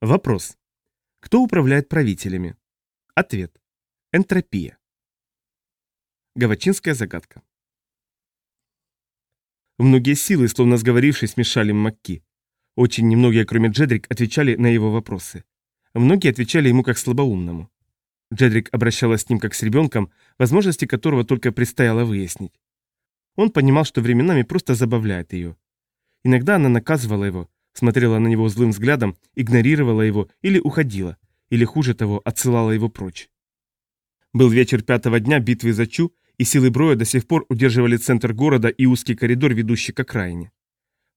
Вопрос. Кто управляет правителями? Ответ. Энтропия. Гавачинская загадка. Многие силы, словно сговорившись, мешали Макки. Очень немногие, кроме Джедрик, отвечали на его вопросы. Многие отвечали ему как слабоумному. Джедрик обращалась с ним как с ребенком, возможности которого только предстояло выяснить. Он понимал, что временами просто забавляет ее. Иногда она наказывала его, смотрела на него злым взглядом, игнорировала его или уходила, или, хуже того, отсылала его прочь. Был вечер пятого дня битвы за Чу, и силы Броя до сих пор удерживали центр города и узкий коридор, ведущий к окраине.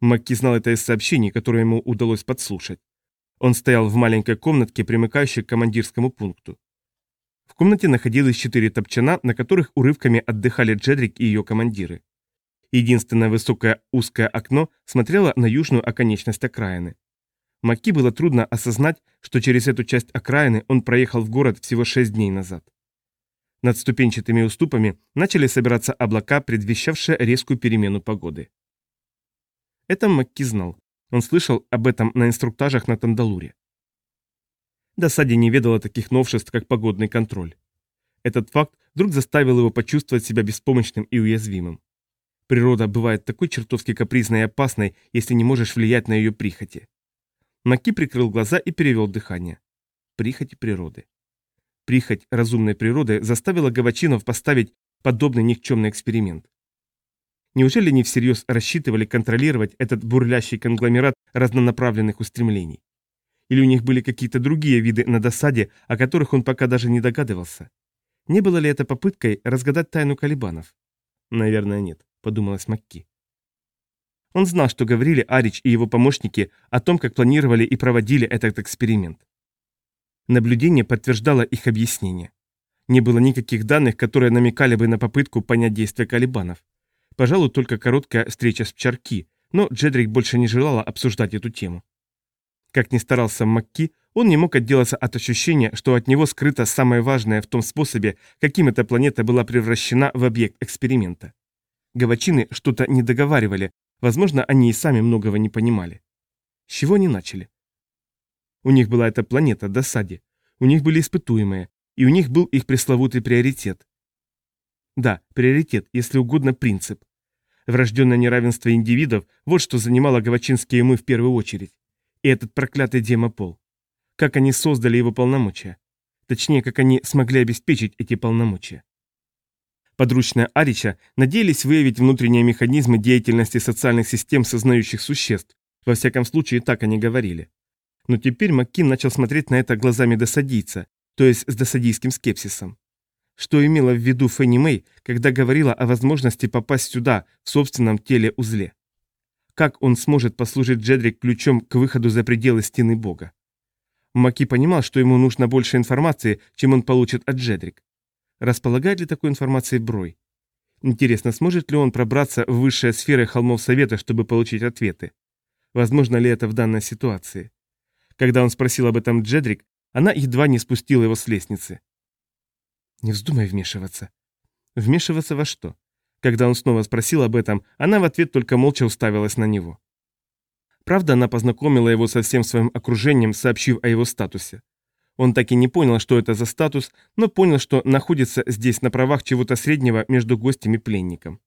Макки знал это из сообщений, которые ему удалось подслушать. Он стоял в маленькой комнатке, примыкающей к командирскому пункту. В комнате находилось четыре топчана, на которых урывками отдыхали Джедрик и ее командиры. Единственное высокое узкое окно смотрело на южную оконечность окраины. Макки было трудно осознать, что через эту часть окраины он проехал в город всего шесть дней назад. Над ступенчатыми уступами начали собираться облака, предвещавшие резкую перемену погоды. Это Макки знал. Он слышал об этом на инструктажах на Тандалуре. Досаде не ведала таких новшеств, как погодный контроль. Этот факт вдруг заставил его почувствовать себя беспомощным и уязвимым. Природа бывает такой чертовски капризной и опасной, если не можешь влиять на ее прихоти. Маки прикрыл глаза и перевел дыхание. Прихоти природы. Прихоть разумной природы заставила Гавачинов поставить подобный никчемный эксперимент. Неужели не всерьез рассчитывали контролировать этот бурлящий конгломерат разнонаправленных устремлений? Или у них были какие-то другие виды на досаде, о которых он пока даже не догадывался? Не было ли это попыткой разгадать тайну Калибанов? Наверное, нет, подумалось Макки. Он знал, что говорили Арич и его помощники о том, как планировали и проводили этот эксперимент. Наблюдение подтверждало их объяснение. Не было никаких данных, которые намекали бы на попытку понять действия Калибанов. Пожалуй, только короткая встреча с Пчарки, но Джедрик больше не желала обсуждать эту тему. Как ни старался Макки, он не мог отделаться от ощущения, что от него скрыто самое важное в том способе, каким эта планета была превращена в объект эксперимента. Гавачины что-то не договаривали, возможно, они и сами многого не понимали. С чего они начали? У них была эта планета, досаде. У них были испытуемые, и у них был их пресловутый приоритет. Да, приоритет, если угодно принцип. Врожденное неравенство индивидов – вот что занимало гавачинские умы в первую очередь. И этот проклятый демопол. Как они создали его полномочия. Точнее, как они смогли обеспечить эти полномочия. Подручные Арича надеялись выявить внутренние механизмы деятельности социальных систем сознающих существ. Во всяком случае, так они говорили. Но теперь Маккин начал смотреть на это глазами досадийца, то есть с досадийским скепсисом. Что имела в виду Фенни Мэй, когда говорила о возможности попасть сюда, в собственном теле-узле? Как он сможет послужить Джедрик ключом к выходу за пределы стены Бога? Маки понимал, что ему нужно больше информации, чем он получит от Джедрик. Располагает ли такой информацией Брой? Интересно, сможет ли он пробраться в высшие сферы холмов Совета, чтобы получить ответы? Возможно ли это в данной ситуации? Когда он спросил об этом Джедрик, она едва не спустила его с лестницы. «Не вздумай вмешиваться». «Вмешиваться во что?» Когда он снова спросил об этом, она в ответ только молча уставилась на него. Правда, она познакомила его со всем своим окружением, сообщив о его статусе. Он так и не понял, что это за статус, но понял, что находится здесь на правах чего-то среднего между гостем и пленником.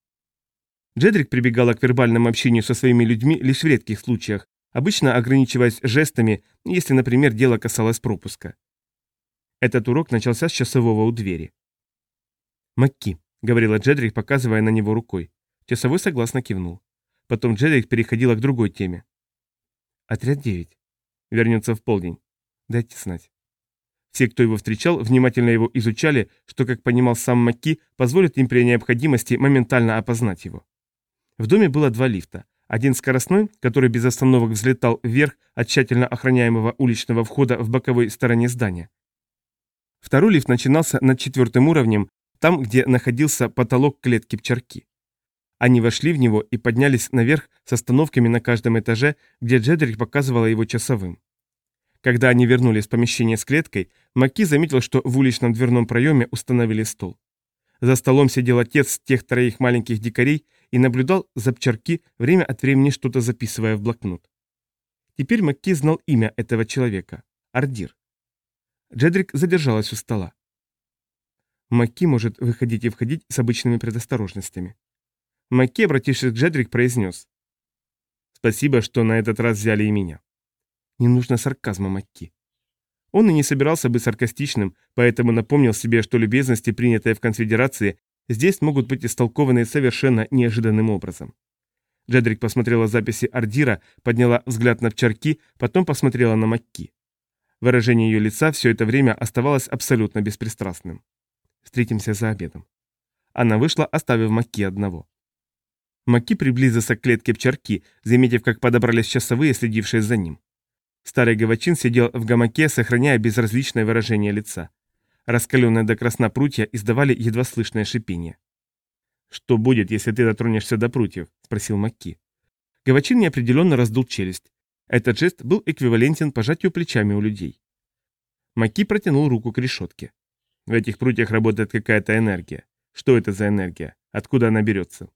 Джедрик прибегала к вербальному общению со своими людьми лишь в редких случаях, обычно ограничиваясь жестами, если, например, дело касалось пропуска. Этот урок начался с часового у двери. «Макки», — говорила Джедрик, показывая на него рукой. Часовой согласно кивнул. Потом Джедрик переходила к другой теме. «Отряд 9. Вернется в полдень. Дайте знать». Все, кто его встречал, внимательно его изучали, что, как понимал сам Макки, позволит им при необходимости моментально опознать его. В доме было два лифта. Один скоростной, который без остановок взлетал вверх от тщательно охраняемого уличного входа в боковой стороне здания. Второй лифт начинался над четвертым уровнем, там, где находился потолок клетки пчарки. Они вошли в него и поднялись наверх с остановками на каждом этаже, где Джедрик показывала его часовым. Когда они вернулись в помещение с клеткой, Маки заметил, что в уличном дверном проеме установили стол. За столом сидел отец тех троих маленьких дикарей и наблюдал за пчарки, время от времени что-то записывая в блокнот. Теперь Макки знал имя этого человека. Ардир. Джедрик задержалась у стола. Макки может выходить и входить с обычными предосторожностями. Макки, обратившись к Джедрик, произнес. «Спасибо, что на этот раз взяли и меня». Не нужно сарказма Макки. Он и не собирался быть саркастичным, поэтому напомнил себе, что любезности, принятые в конфедерации, здесь могут быть истолкованы совершенно неожиданным образом. Джедрик посмотрела записи Ардира, подняла взгляд на Пчарки, потом посмотрела на Макки. Выражение ее лица все это время оставалось абсолютно беспристрастным. Встретимся за обедом. Она вышла, оставив Маки одного. Маки приблизился к клетке пчарки, заметив, как подобрались часовые, следившие за ним. Старый гавачин сидел в гамаке, сохраняя безразличное выражение лица. Раскаленные до красна прутья издавали едва слышное шипение. «Что будет, если ты дотронешься до прутьев?» – спросил Макки. Гавачин неопределенно раздул челюсть. Этот жест был эквивалентен пожатию плечами у людей. Маки протянул руку к решетке. В этих прутьях работает какая-то энергия. Что это за энергия? Откуда она берется?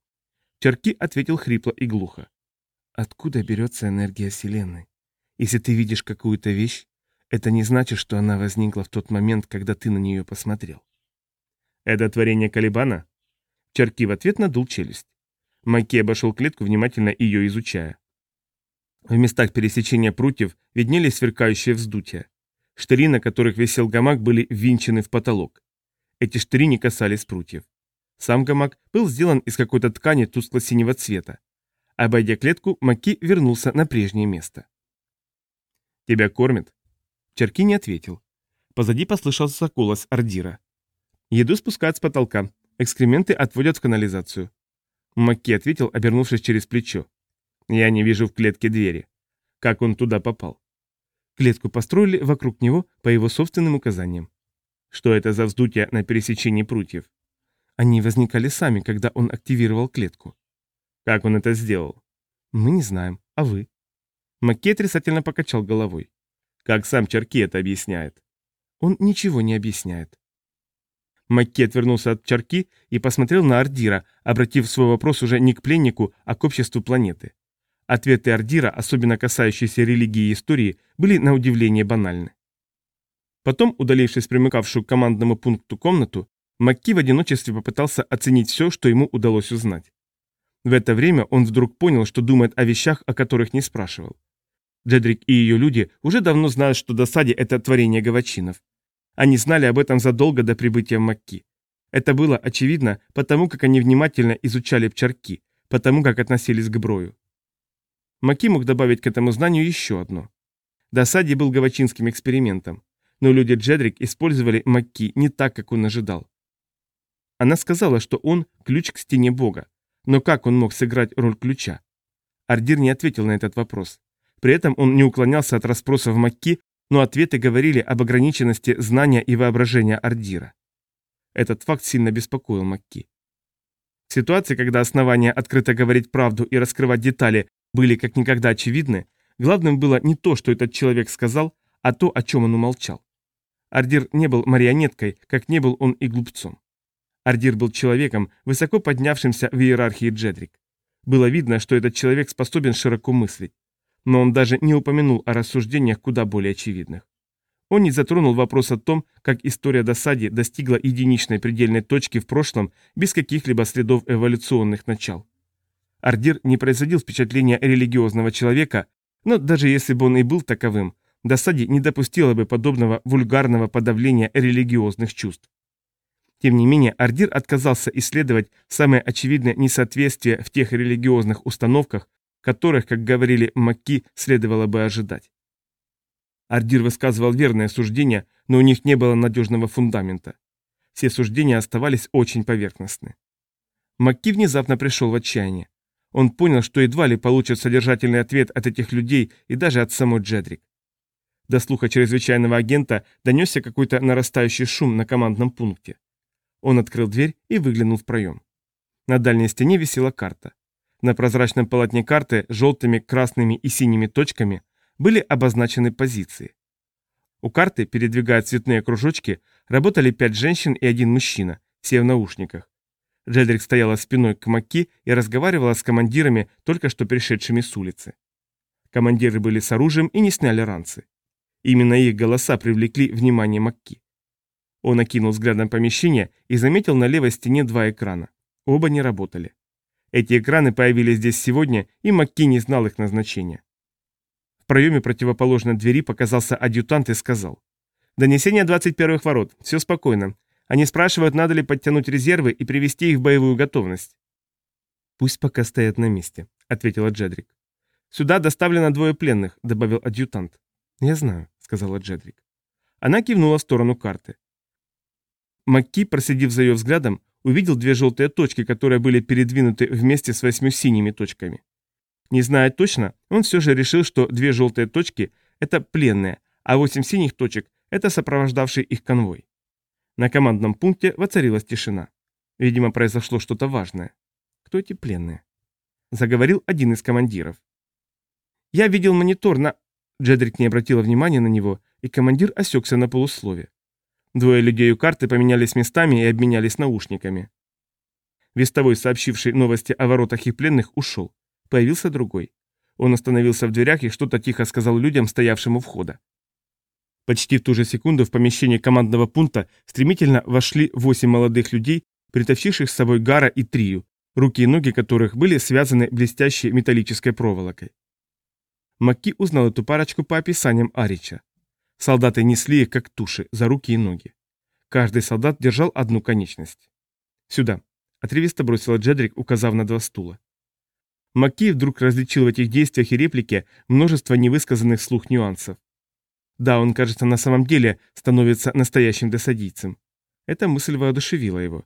Черки ответил хрипло и глухо. Откуда берется энергия Вселенной? Если ты видишь какую-то вещь, это не значит, что она возникла в тот момент, когда ты на нее посмотрел. Это творение Калибана? Черки в ответ надул челюсть. Маки обошел клетку, внимательно ее изучая. В местах пересечения прутьев виднелись сверкающие вздутия. Штыри, на которых висел гамак, были ввинчены в потолок. Эти штыри не касались прутьев. Сам гамак был сделан из какой-то ткани тускло-синего цвета. Обойдя клетку, Маки вернулся на прежнее место. «Тебя кормят?» Черки не ответил. Позади послышался голос Ардира. «Еду спускают с потолка. Экскременты отводят в канализацию». Макки ответил, обернувшись через плечо. «Я не вижу в клетке двери. Как он туда попал?» Клетку построили вокруг него по его собственным указаниям. Что это за вздутие на пересечении прутьев? Они возникали сами, когда он активировал клетку. Как он это сделал? Мы не знаем. А вы? Маккей отрицательно покачал головой. Как сам Чарки это объясняет? Он ничего не объясняет. Макки отвернулся от Чарки и посмотрел на Ардира, обратив свой вопрос уже не к пленнику, а к обществу планеты. Ответы Ардира, особенно касающиеся религии и истории, были на удивление банальны. Потом, удалившись примыкавшую к командному пункту комнату, Макки в одиночестве попытался оценить все, что ему удалось узнать. В это время он вдруг понял, что думает о вещах, о которых не спрашивал. Джедрик и ее люди уже давно знают, что досаде это творение гавачинов. Они знали об этом задолго до прибытия Макки. Это было очевидно потому, как они внимательно изучали пчарки, потому как относились к Брою. Маки мог добавить к этому знанию еще одно. Досади был гавачинским экспериментом, но люди Джедрик использовали Макки не так, как он ожидал. Она сказала, что он – ключ к стене Бога, но как он мог сыграть роль ключа? Ардир не ответил на этот вопрос. При этом он не уклонялся от расспросов Макки, но ответы говорили об ограниченности знания и воображения Ардира. Этот факт сильно беспокоил Макки. В ситуации, когда основания открыто говорить правду и раскрывать детали были как никогда очевидны, главным было не то, что этот человек сказал, а то, о чем он умолчал. Ардир не был марионеткой, как не был он и глупцом. Ардир был человеком, высоко поднявшимся в иерархии Джедрик. Было видно, что этот человек способен широко мыслить. Но он даже не упомянул о рассуждениях куда более очевидных. Он не затронул вопрос о том, как история досади достигла единичной предельной точки в прошлом без каких-либо следов эволюционных начал. Ардир не производил впечатления религиозного человека, но даже если бы он и был таковым, досаде не допустила бы подобного вульгарного подавления религиозных чувств. Тем не менее, Ардир отказался исследовать самое очевидное несоответствие в тех религиозных установках, которых, как говорили Макки, следовало бы ожидать. Ардир высказывал верное суждение, но у них не было надежного фундамента. Все суждения оставались очень поверхностны. Макки внезапно пришел в отчаяние. Он понял, что едва ли получит содержательный ответ от этих людей и даже от самой Джедрик. До слуха чрезвычайного агента донесся какой-то нарастающий шум на командном пункте. Он открыл дверь и выглянул в проем. На дальней стене висела карта. На прозрачном полотне карты желтыми, красными и синими точками были обозначены позиции. У карты, передвигая цветные кружочки, работали пять женщин и один мужчина, все в наушниках. Джедрик стояла спиной к Макки и разговаривала с командирами, только что пришедшими с улицы. Командиры были с оружием и не сняли ранцы. Именно их голоса привлекли внимание Макки. Он окинул взглядом помещение и заметил на левой стене два экрана. Оба не работали. Эти экраны появились здесь сегодня, и Макки не знал их назначения. В проеме противоположной двери показался адъютант и сказал. «Донесение 21-х ворот. Все спокойно. Они спрашивают, надо ли подтянуть резервы и привести их в боевую готовность». «Пусть пока стоят на месте», — ответила Джедрик. «Сюда доставлено двое пленных», — добавил адъютант. «Я знаю», — сказала Джедрик. Она кивнула в сторону карты. Макки, проследив за ее взглядом, увидел две желтые точки, которые были передвинуты вместе с восьмью синими точками. Не зная точно, он все же решил, что две желтые точки – это пленные, а восемь синих точек – это сопровождавший их конвой. На командном пункте воцарилась тишина. Видимо, произошло что-то важное. Кто эти пленные? Заговорил один из командиров. Я видел монитор на... Джедрик не обратила внимания на него, и командир осекся на полуслове. Двое людей у карты поменялись местами и обменялись наушниками. Вестовой, сообщивший новости о воротах и пленных, ушел. Появился другой. Он остановился в дверях и что-то тихо сказал людям, стоявшим у входа. Почти в ту же секунду в помещение командного пункта стремительно вошли восемь молодых людей, притащивших с собой Гара и Трию, руки и ноги которых были связаны блестящей металлической проволокой. Макки узнал эту парочку по описаниям Арича. Солдаты несли их, как туши, за руки и ноги. Каждый солдат держал одну конечность. «Сюда», — отрывисто бросила Джедрик, указав на два стула. Макки вдруг различил в этих действиях и реплике множество невысказанных слух нюансов. Да, он, кажется, на самом деле становится настоящим досадийцем. Эта мысль воодушевила его.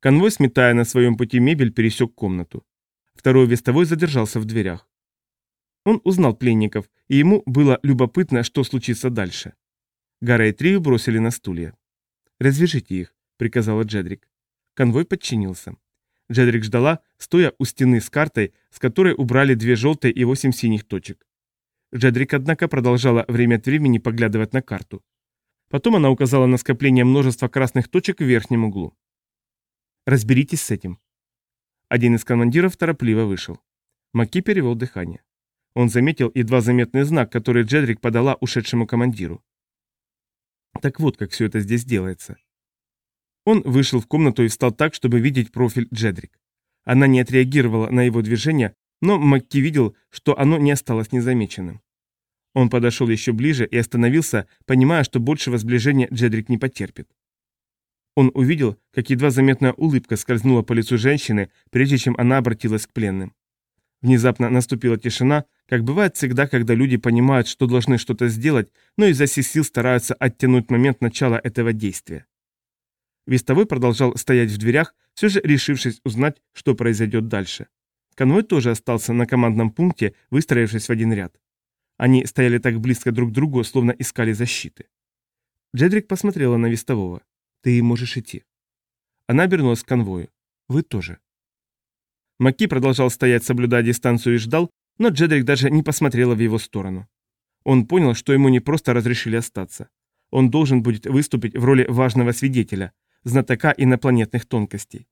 Конвой, сметая на своем пути мебель, пересек комнату. Второй вестовой задержался в дверях. Он узнал пленников, и ему было любопытно, что случится дальше. Гара и Трию бросили на стулья. «Развяжите их», — приказала Джедрик. Конвой подчинился. Джедрик ждала, стоя у стены с картой, с которой убрали две желтые и восемь синих точек. Джедрик, однако, продолжала время от времени поглядывать на карту. Потом она указала на скопление множества красных точек в верхнем углу. «Разберитесь с этим». Один из командиров торопливо вышел. Маки перевел дыхание. Он заметил едва заметный знак, который Джедрик подала ушедшему командиру. Так вот, как все это здесь делается. Он вышел в комнату и встал так, чтобы видеть профиль Джедрик. Она не отреагировала на его движение, но Макки видел, что оно не осталось незамеченным. Он подошел еще ближе и остановился, понимая, что большего сближения Джедрик не потерпит. Он увидел, как едва заметная улыбка скользнула по лицу женщины, прежде чем она обратилась к пленным. Внезапно наступила тишина, как бывает всегда, когда люди понимают, что должны что-то сделать, но всех сил стараются оттянуть момент начала этого действия. Вестовой продолжал стоять в дверях, все же решившись узнать, что произойдет дальше. Конвой тоже остался на командном пункте, выстроившись в один ряд. Они стояли так близко друг к другу, словно искали защиты. Джедрик посмотрела на Вестового. «Ты можешь идти». Она обернулась к конвою. «Вы тоже». Маки продолжал стоять, соблюдая дистанцию и ждал, но Джедрик даже не посмотрела в его сторону. Он понял, что ему не просто разрешили остаться. Он должен будет выступить в роли важного свидетеля, знатока инопланетных тонкостей.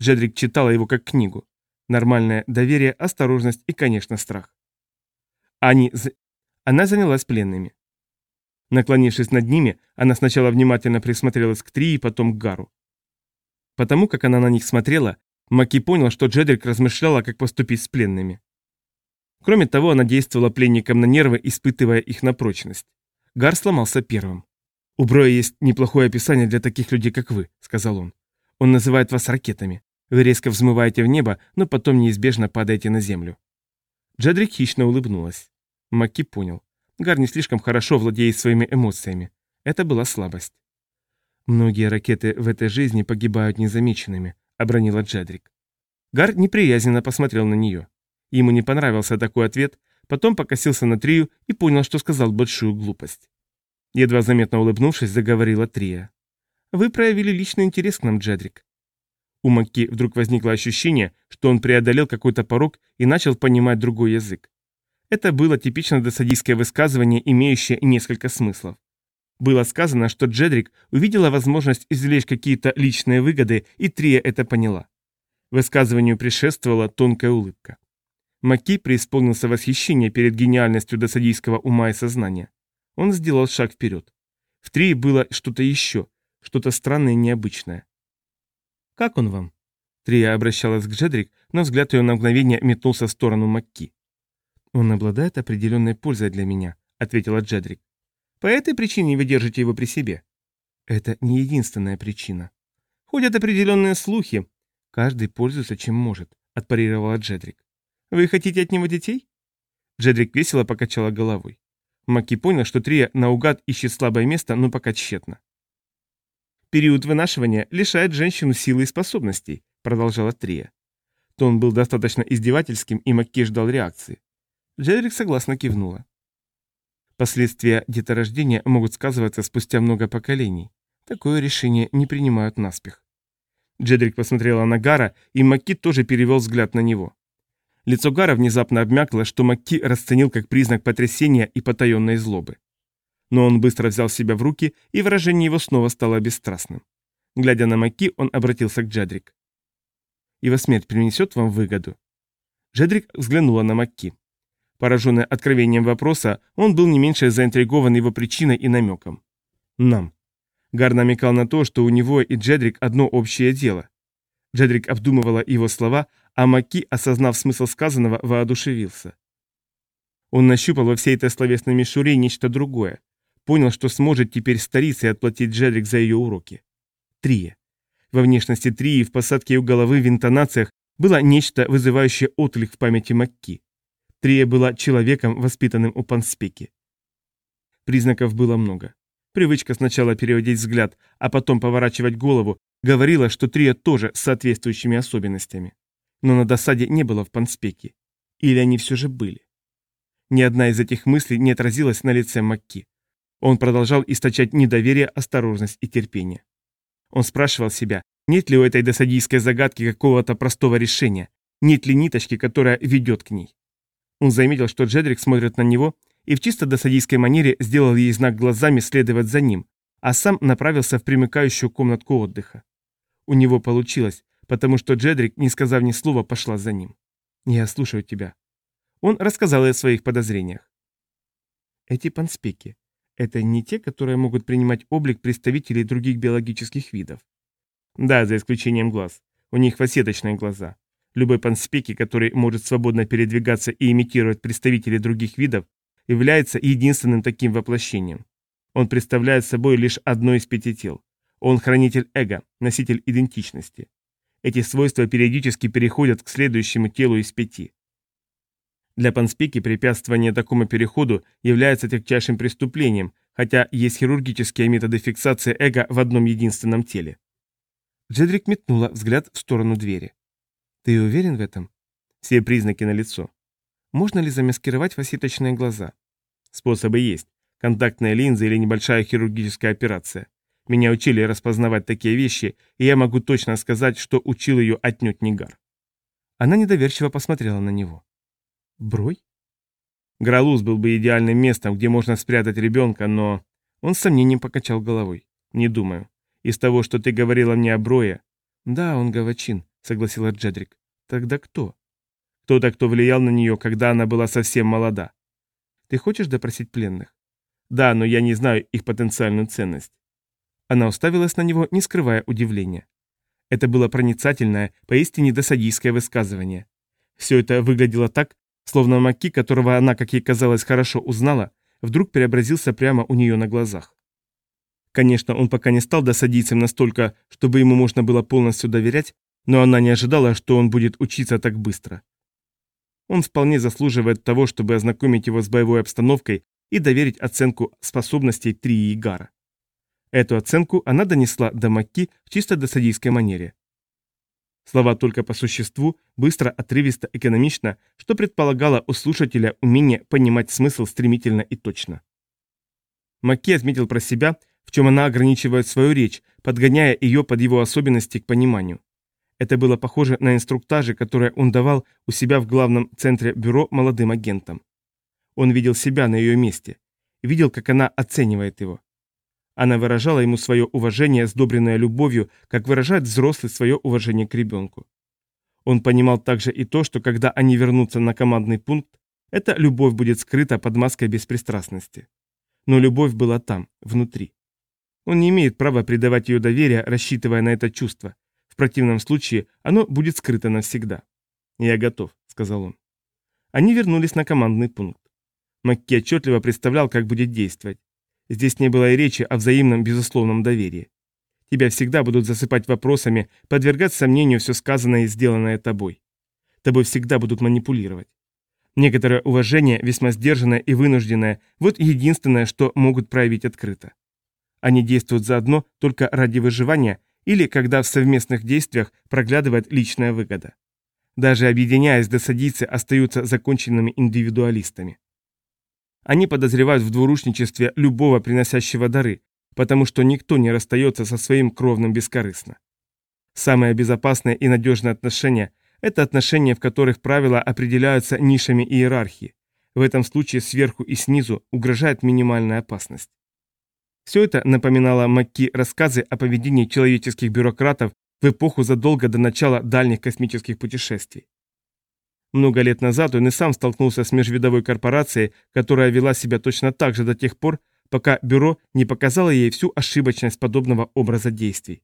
Джедрик читала его как книгу. Нормальное доверие, осторожность и, конечно, страх. Они... Она занялась пленными. Наклонившись над ними, она сначала внимательно присмотрелась к Три и потом к Гару. Потому как она на них смотрела, Маки понял, что Джедрик размышляла, как поступить с пленными. Кроме того, она действовала пленникам на нервы, испытывая их на прочность. Гар сломался первым. «У Броя есть неплохое описание для таких людей, как вы», — сказал он. «Он называет вас ракетами. Вы резко взмываете в небо, но потом неизбежно падаете на землю». Джедрик хищно улыбнулась. Маки понял. Гар не слишком хорошо владеет своими эмоциями. Это была слабость. «Многие ракеты в этой жизни погибают незамеченными», — обронила Джедрик. Гар неприязненно посмотрел на нее. Ему не понравился такой ответ, потом покосился на Трию и понял, что сказал большую глупость. Едва заметно улыбнувшись, заговорила Трия. «Вы проявили личный интерес к нам, Джедрик». У Макки вдруг возникло ощущение, что он преодолел какой-то порог и начал понимать другой язык. Это было типично досадийское высказывание, имеющее несколько смыслов. Было сказано, что Джедрик увидела возможность извлечь какие-то личные выгоды, и Трия это поняла. Высказыванию предшествовала тонкая улыбка. Маки преисполнился восхищение перед гениальностью досадийского ума и сознания. Он сделал шаг вперед. В Трии было что-то еще, что-то странное и необычное. «Как он вам?» Трия обращалась к Джедрик, но взгляд ее на мгновение метнулся в сторону Макки. «Он обладает определенной пользой для меня», — ответила Джедрик. «По этой причине вы держите его при себе?» «Это не единственная причина. Ходят определенные слухи. Каждый пользуется чем может», — отпарировала Джедрик. «Вы хотите от него детей?» Джедрик весело покачала головой. Маки понял, что Трия наугад ищет слабое место, но пока тщетно. «Период вынашивания лишает женщину силы и способностей», — продолжала Трия. Тон был достаточно издевательским, и Макки ждал реакции. Джедрик согласно кивнула. Последствия деторождения могут сказываться спустя много поколений. Такое решение не принимают наспех. Джедрик посмотрела на Гара, и Макки тоже перевел взгляд на него. Лицо Гара внезапно обмякло, что Макки расценил как признак потрясения и потаенной злобы. Но он быстро взял себя в руки, и выражение его снова стало бесстрастным. Глядя на Макки, он обратился к Джедрик. «Его смерть принесет вам выгоду?» Джедрик взглянула на Макки. Пораженный откровением вопроса, он был не меньше заинтригован его причиной и намеком. «Нам». Гар намекал на то, что у него и Джедрик одно общее дело. Джедрик обдумывала его слова, а Маки, осознав смысл сказанного, воодушевился. Он нащупал во всей этой словесной мишуре нечто другое. Понял, что сможет теперь стариться и отплатить Джедрик за ее уроки. Трия. Во внешности Трии, в посадке ее головы, в интонациях было нечто, вызывающее отклик в памяти Макки. Трия была человеком, воспитанным у Панспеки. Признаков было много. Привычка сначала переводить взгляд, а потом поворачивать голову, говорила, что Трия тоже с соответствующими особенностями. Но на досаде не было в Панспеке. Или они все же были. Ни одна из этих мыслей не отразилась на лице Макки. Он продолжал источать недоверие, осторожность и терпение. Он спрашивал себя, нет ли у этой досадийской загадки какого-то простого решения, нет ли ниточки, которая ведет к ней. Он заметил, что Джедрик смотрит на него и в чисто досадийской манере сделал ей знак глазами следовать за ним, а сам направился в примыкающую комнатку отдыха. У него получилось, потому что Джедрик, не сказав ни слова, пошла за ним. «Я слушаю тебя». Он рассказал ей о своих подозрениях. Эти панспеки – это не те, которые могут принимать облик представителей других биологических видов. Да, за исключением глаз. У них фасеточные глаза. Любой панспеки, который может свободно передвигаться и имитировать представителей других видов, является единственным таким воплощением. Он представляет собой лишь одно из пяти тел. Он хранитель эго, носитель идентичности. Эти свойства периодически переходят к следующему телу из пяти. Для панспеки препятствование такому переходу является тягчайшим преступлением, хотя есть хирургические методы фиксации эго в одном единственном теле. Джедрик метнула взгляд в сторону двери. Ты уверен в этом? Все признаки налицо. Можно ли замаскировать фасеточные глаза? Способы есть. Контактная линза или небольшая хирургическая операция. Меня учили распознавать такие вещи, и я могу точно сказать, что учил ее отнюдь не Гар. Она недоверчиво посмотрела на него. Брой? Гралуз был бы идеальным местом, где можно спрятать ребенка, но... Он с сомнением покачал головой. Не думаю. Из того, что ты говорила мне о Брое... Да, он гавачин, согласила Джедрик. Тогда кто? Кто-то, кто влиял на нее, когда она была совсем молода. Ты хочешь допросить пленных? Да, но я не знаю их потенциальную ценность. Она уставилась на него, не скрывая удивления. Это было проницательное, поистине досадийское высказывание. Все это выглядело так, словно Маки, которого она, как ей казалось, хорошо узнала, вдруг преобразился прямо у нее на глазах. Конечно, он пока не стал досадийцем настолько, чтобы ему можно было полностью доверять, но она не ожидала, что он будет учиться так быстро. Он вполне заслуживает того, чтобы ознакомить его с боевой обстановкой и доверить оценку способностей Трии и Гара. Эту оценку она донесла до Макки в чисто досадийской манере. Слова только по существу, быстро, отрывисто, экономично, что предполагало у слушателя умение понимать смысл стремительно и точно. Макки отметил про себя, в чем она ограничивает свою речь, подгоняя ее под его особенности к пониманию. Это было похоже на инструктажи, которые он давал у себя в главном центре бюро молодым агентам. Он видел себя на ее месте, видел, как она оценивает его. Она выражала ему свое уважение, сдобренное любовью, как выражает взрослый свое уважение к ребенку. Он понимал также и то, что когда они вернутся на командный пункт, эта любовь будет скрыта под маской беспристрастности. Но любовь была там, внутри. Он не имеет права придавать ее доверие, рассчитывая на это чувство. Противном случае оно будет скрыто навсегда. «Я готов», — сказал он. Они вернулись на командный пункт. Макки отчетливо представлял, как будет действовать. Здесь не было и речи о взаимном безусловном доверии. Тебя всегда будут засыпать вопросами, подвергать сомнению все сказанное и сделанное тобой. Тобой всегда будут манипулировать. Некоторое уважение, весьма сдержанное и вынужденное, вот единственное, что могут проявить открыто. Они действуют заодно только ради выживания или когда в совместных действиях проглядывает личная выгода. Даже объединяясь, досадийцы остаются законченными индивидуалистами. Они подозревают в двурушничестве любого приносящего дары, потому что никто не расстается со своим кровным бескорыстно. Самое безопасное и надежное отношение – это отношения, в которых правила определяются нишами иерархии. В этом случае сверху и снизу угрожает минимальная опасность. Все это напоминало Макки рассказы о поведении человеческих бюрократов в эпоху задолго до начала дальних космических путешествий. Много лет назад он и сам столкнулся с межвидовой корпорацией, которая вела себя точно так же до тех пор, пока бюро не показало ей всю ошибочность подобного образа действий.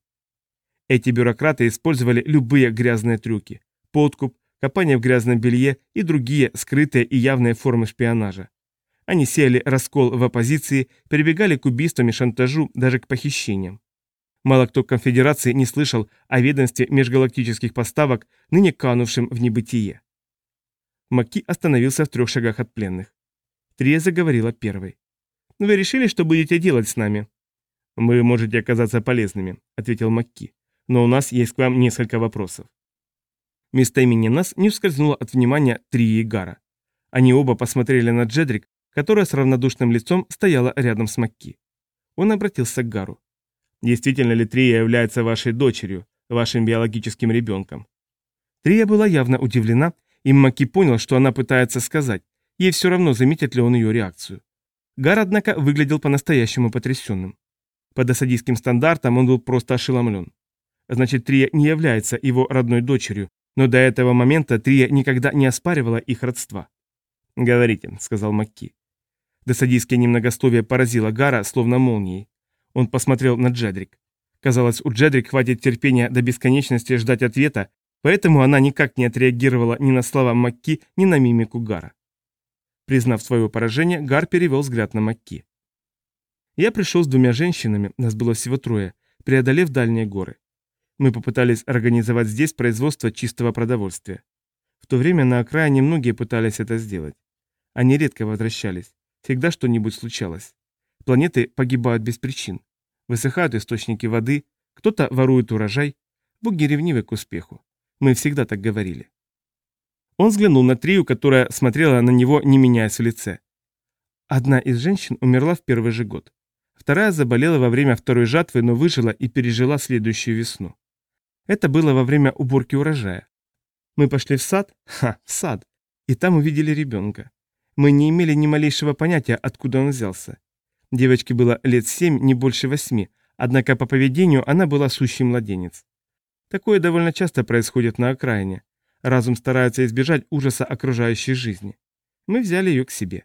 Эти бюрократы использовали любые грязные трюки – подкуп, копание в грязном белье и другие скрытые и явные формы шпионажа. Они сеяли раскол в оппозиции, перебегали к убийствам и шантажу, даже к похищениям. Мало кто конфедерации не слышал о ведомстве межгалактических поставок, ныне канувшем в небытие. Маки остановился в трех шагах от пленных. Трия заговорила первой. «Вы решили, что будете делать с нами?» «Вы можете оказаться полезными», — ответил Макки. «Но у нас есть к вам несколько вопросов». Место имени нас не ускользнуло от внимания Трии и Гара. Они оба посмотрели на Джедрик, которая с равнодушным лицом стояла рядом с Макки. Он обратился к Гару. «Действительно ли Трия является вашей дочерью, вашим биологическим ребенком?» Трия была явно удивлена и Маки понял, что она пытается сказать. Ей все равно, заметит ли он ее реакцию. Гар, однако, выглядел по-настоящему потрясенным. По досадийским стандартам он был просто ошеломлен. Значит, Трия не является его родной дочерью, но до этого момента Трия никогда не оспаривала их родства. «Говорите», — сказал Макки. Досадийское немногословие поразило Гара, словно молнией. Он посмотрел на Джедрик. Казалось, у Джедрик хватит терпения до бесконечности ждать ответа, Поэтому она никак не отреагировала ни на слова Макки, ни на мимику Гара. Признав свое поражение, Гар перевел взгляд на Макки. Я пришел с двумя женщинами, нас было всего трое, преодолев дальние горы. Мы попытались организовать здесь производство чистого продовольствия. В то время на окраине многие пытались это сделать. Они редко возвращались, всегда что-нибудь случалось. Планеты погибают без причин. Высыхают источники воды, кто-то ворует урожай, боги ревнивы к успеху. Мы всегда так говорили. Он взглянул на Трию, которая смотрела на него, не меняясь в лице. Одна из женщин умерла в первый же год. Вторая заболела во время второй жатвы, но выжила и пережила следующую весну. Это было во время уборки урожая. Мы пошли в сад, ха, в сад, и там увидели ребенка. Мы не имели ни малейшего понятия, откуда он взялся. Девочке было лет семь, не больше восьми, однако по поведению она была сущий младенец. Такое довольно часто происходит на окраине. Разум старается избежать ужаса окружающей жизни. Мы взяли ее к себе.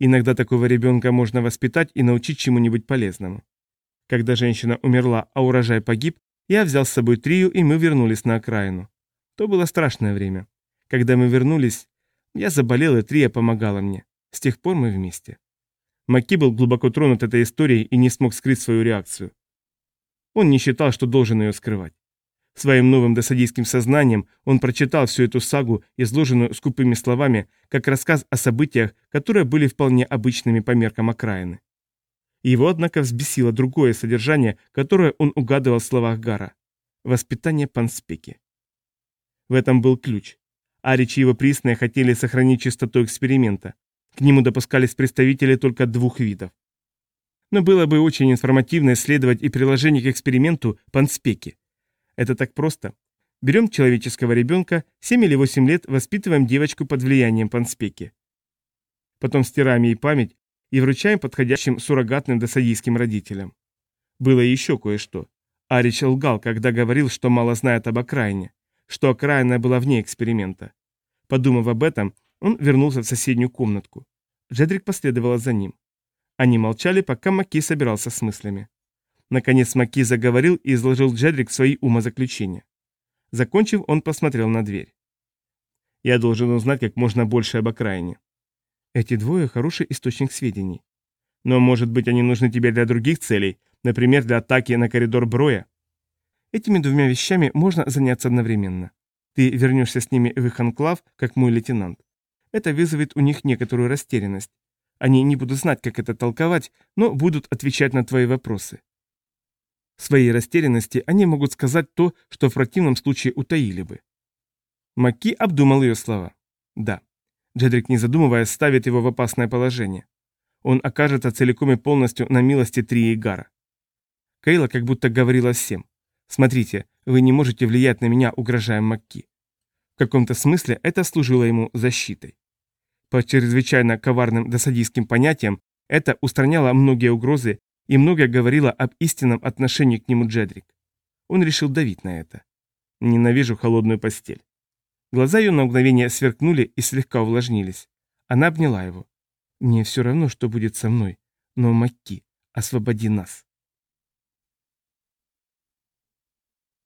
Иногда такого ребенка можно воспитать и научить чему-нибудь полезному. Когда женщина умерла, а урожай погиб, я взял с собой Трию, и мы вернулись на окраину. То было страшное время. Когда мы вернулись, я заболел, и Трия помогала мне. С тех пор мы вместе. Маки был глубоко тронут этой историей и не смог скрыть свою реакцию. Он не считал, что должен ее скрывать. Своим новым досадийским сознанием он прочитал всю эту сагу, изложенную скупыми словами, как рассказ о событиях, которые были вполне обычными по меркам окраины. Его, однако, взбесило другое содержание, которое он угадывал в словах Гара. Воспитание панспеки. В этом был ключ. Арич и его присные хотели сохранить чистоту эксперимента. К нему допускались представители только двух видов. Но было бы очень информативно исследовать и приложение к эксперименту панспеки. Это так просто. Берем человеческого ребенка, 7 или 8 лет воспитываем девочку под влиянием панспеки. Потом стираем ей память и вручаем подходящим суррогатным досадийским родителям. Было еще кое-что. Арич лгал, когда говорил, что мало знает об окраине, что окраина была вне эксперимента. Подумав об этом, он вернулся в соседнюю комнатку. Джедрик последовала за ним. Они молчали, пока Маки собирался с мыслями. Наконец Маки заговорил и изложил Джедрик свои умозаключения. Закончив, он посмотрел на дверь. «Я должен узнать как можно больше об окраине». «Эти двое – хороший источник сведений». «Но, может быть, они нужны тебе для других целей, например, для атаки на коридор Броя?» «Этими двумя вещами можно заняться одновременно. Ты вернешься с ними в их анклав, как мой лейтенант. Это вызовет у них некоторую растерянность. Они не будут знать, как это толковать, но будут отвечать на твои вопросы. В своей растерянности они могут сказать то, что в противном случае утаили бы. Маки обдумал ее слова. Да. Джедрик, не задумываясь, ставит его в опасное положение. Он окажется целиком и полностью на милости Трии Гара. Кейла как будто говорила всем. «Смотрите, вы не можете влиять на меня, угрожая Макки». В каком-то смысле это служило ему защитой. По чрезвычайно коварным досадийским понятиям это устраняло многие угрозы и многое говорило об истинном отношении к нему Джедрик. Он решил давить на это. Ненавижу холодную постель. Глаза ее на мгновение сверкнули и слегка увлажнились. Она обняла его. «Мне все равно, что будет со мной, но Макки, освободи нас».